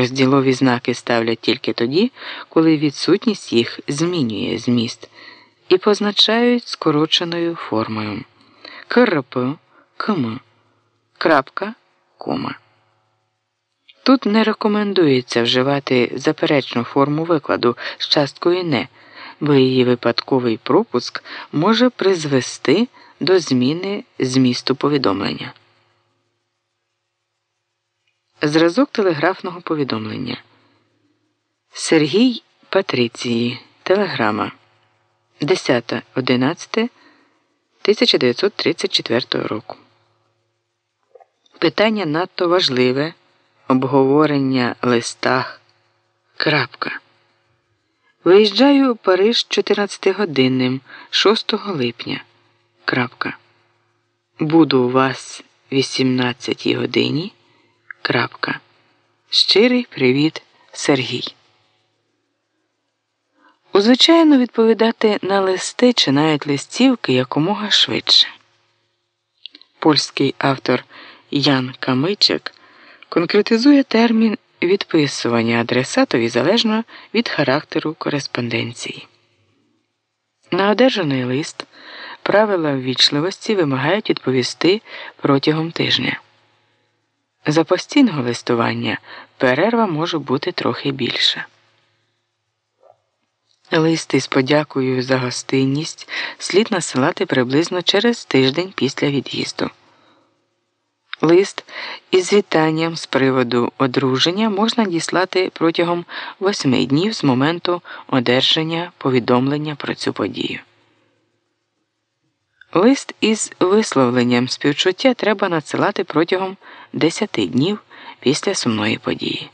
Розділові знаки ставлять тільки тоді, коли відсутність їх змінює зміст і позначають скороченою формою КРП, КМ, крапка, кома. Тут не рекомендується вживати заперечну форму викладу з часткою не, бо її випадковий пропуск може призвести до зміни змісту повідомлення. Зразок телеграфного повідомлення. Сергій Патриції. Телеграма 10.11.1934 року. Питання надто важливе. Обговорення листах. Крапка. Виїжджаю у Париж 14-годинним 6 липня. Крапка. Буду у вас 18 годині. Крапка. Щирий привіт, Сергій. Узвичайно відповідати на листи чи навіть листівки якомога швидше. Польський автор Ян Камичик конкретизує термін відписування адресатові залежно від характеру кореспонденції. На одержаний лист правила ввічливості вимагають відповісти протягом тижня. За постійного листування перерва може бути трохи більша. Лист із подякою за гостинність слід насилати приблизно через тиждень після від'їзду. Лист із вітанням з приводу одруження можна діслати протягом восьми днів з моменту одержання повідомлення про цю подію. Лист із висловленням співчуття треба надсилати протягом 10 днів після сумної події.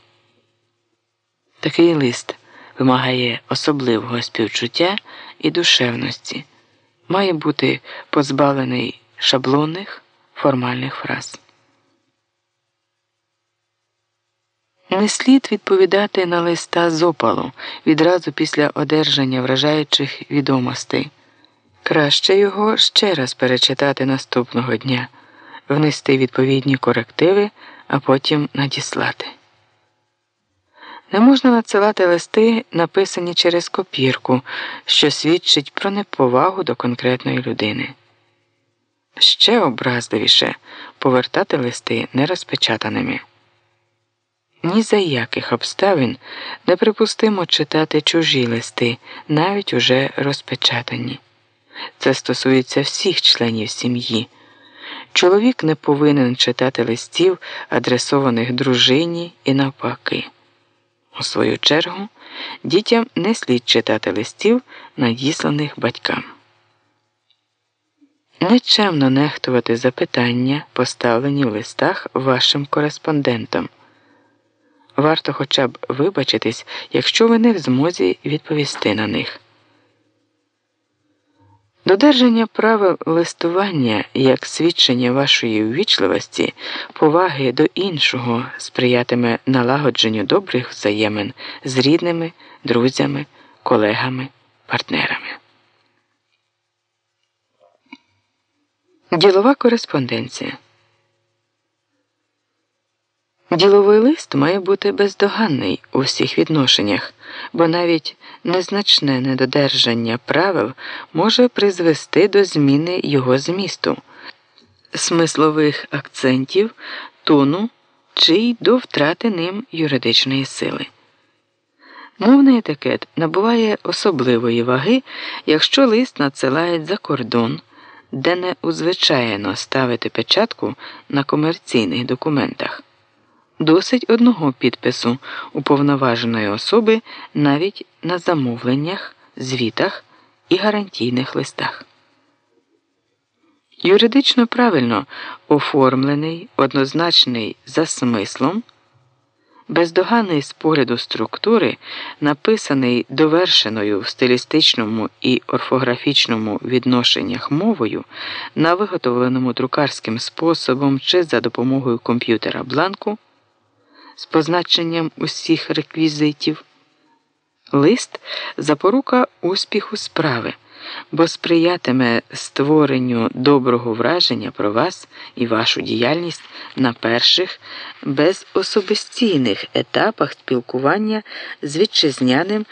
Такий лист вимагає особливого співчуття і душевності, має бути позбавлений шаблонних формальних фраз. Не слід відповідати на листа з опалу відразу після одержання вражаючих відомостей. Краще його ще раз перечитати наступного дня, внести відповідні корективи, а потім надіслати. Не можна надсилати листи, написані через копірку, що свідчить про неповагу до конкретної людини. Ще образливіше повертати листи нерозпечатаними. Ні за яких обставин неприпустимо читати чужі листи, навіть уже розпечатані. Це стосується всіх членів сім'ї. Чоловік не повинен читати листів, адресованих дружині і навпаки. У свою чергу, дітям не слід читати листів, надісланих батькам. Нечемно нехтувати запитання, поставлені в листах вашим кореспондентам. Варто хоча б вибачитись, якщо ви не в змозі відповісти на них. Додержання правил листування як свідчення вашої ввічливості, поваги до іншого сприятиме налагодженню добрих взаємин з рідними, друзями, колегами, партнерами. Ділова кореспонденція. Діловий лист має бути бездоганний у всіх відношеннях, бо навіть незначне недодержання правил може призвести до зміни його змісту, смислових акцентів, тону чи й до втрати ним юридичної сили. Мовний етикет набуває особливої ваги, якщо лист надсилають за кордон, де не узвичайно ставити печатку на комерційних документах. Досить одного підпису уповноваженої особи навіть на замовленнях, звітах і гарантійних листах. Юридично правильно оформлений, однозначний за смислом, бездоганний з погляду структури, написаний довершеною в стилістичному і орфографічному відношеннях мовою, на виготовленому друкарським способом чи за допомогою комп'ютера бланку з позначенням усіх реквізитів. Лист запорука успіху справи, бо сприятиме створенню доброго враження про вас і вашу діяльність на перших безособистійних етапах спілкування з вітчизняним